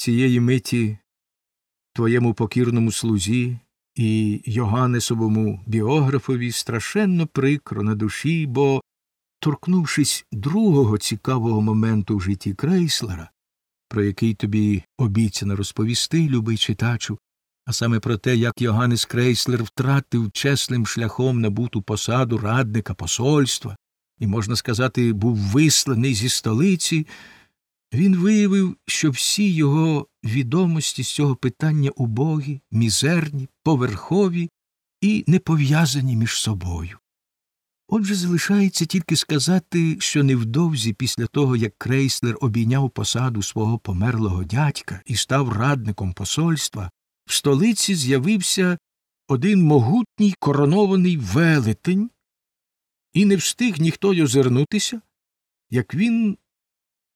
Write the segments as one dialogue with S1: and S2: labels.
S1: цієї миті твоєму покірному слузі і Йоганнесовому біографові страшенно прикро на душі, бо, торкнувшись другого цікавого моменту в житті крейслера, про який тобі обіцяно розповісти, любий читачу, а саме про те, як Йоганнес Крейслер втратив чесним шляхом набуту посаду радника посольства і, можна сказати, був висланий зі столиці, він виявив, що всі його відомості з цього питання убогі, мізерні, поверхові і не пов'язані між собою. Отже, залишається тільки сказати, що невдовзі після того, як Крейслер обійняв посаду свого померлого дядька і став радником посольства, в столиці з'явився один могутній коронований велетень, і не встиг ніхто й озирнутися, як він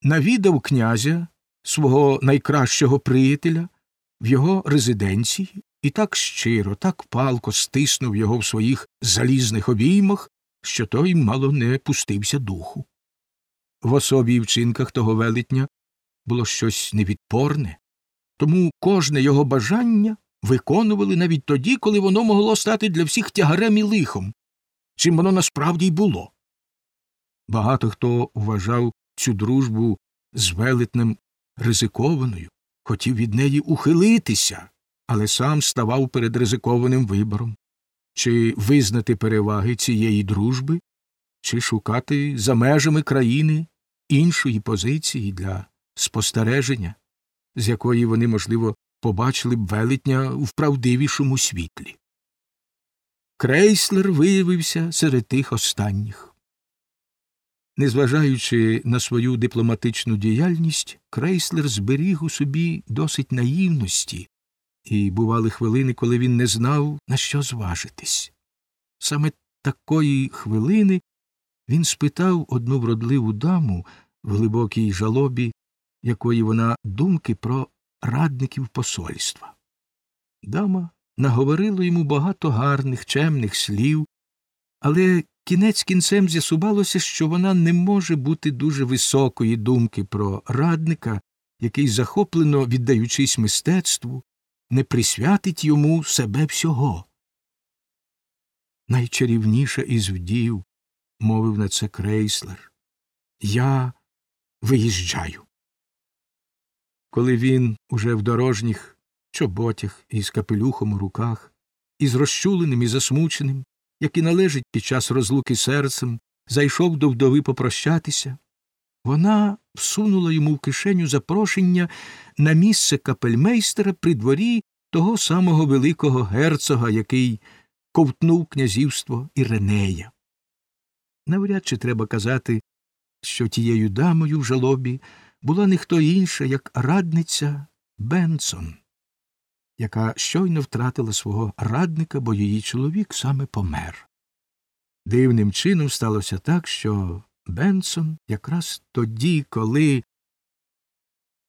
S1: навідав князя, свого найкращого приятеля, в його резиденції і так щиро, так палко стиснув його в своїх залізних обіймах, що той мало не пустився духу. В особі і вчинках того велетня було щось невідпорне, тому кожне його бажання виконували навіть тоді, коли воно могло стати для всіх тягарем і лихом, чим воно насправді й було. Багато хто вважав цю дружбу з велетнем ризикованою, хотів від неї ухилитися, але сам ставав перед ризикованим вибором чи визнати переваги цієї дружби, чи шукати за межами країни іншої позиції для спостереження, з якої вони, можливо, побачили б велетня в правдивішому світлі. Крейслер виявився серед тих останніх. Незважаючи на свою дипломатичну діяльність, Крейслер зберіг у собі досить наївності, і бували хвилини, коли він не знав, на що зважитись. Саме такої хвилини він спитав одну вродливу даму в глибокій жалобі, якої вона думки про радників посольства. Дама наговорила йому багато гарних, чемних слів, але кінець кінцем з'ясувалося, що вона не може бути дуже високої думки про радника, який, захоплено віддаючись мистецтву, не присвятить йому себе всього. Найчарівніша із вдів, мовив на це крейслер, я виїжджаю. Коли він уже в дорожніх чоботях із капелюхом у руках, із розчуленим і засмученим, як і належить під час розлуки серцем, зайшов до вдови попрощатися, вона всунула йому в кишеню запрошення на місце капельмейстера при дворі того самого великого герцога, який ковтнув князівство Іренея. Навряд чи треба казати, що тією дамою в жалобі була не хто інша, як радниця Бенсон, яка щойно втратила свого радника, бо її чоловік саме помер. Дивним чином сталося так, що Бенсон якраз тоді, коли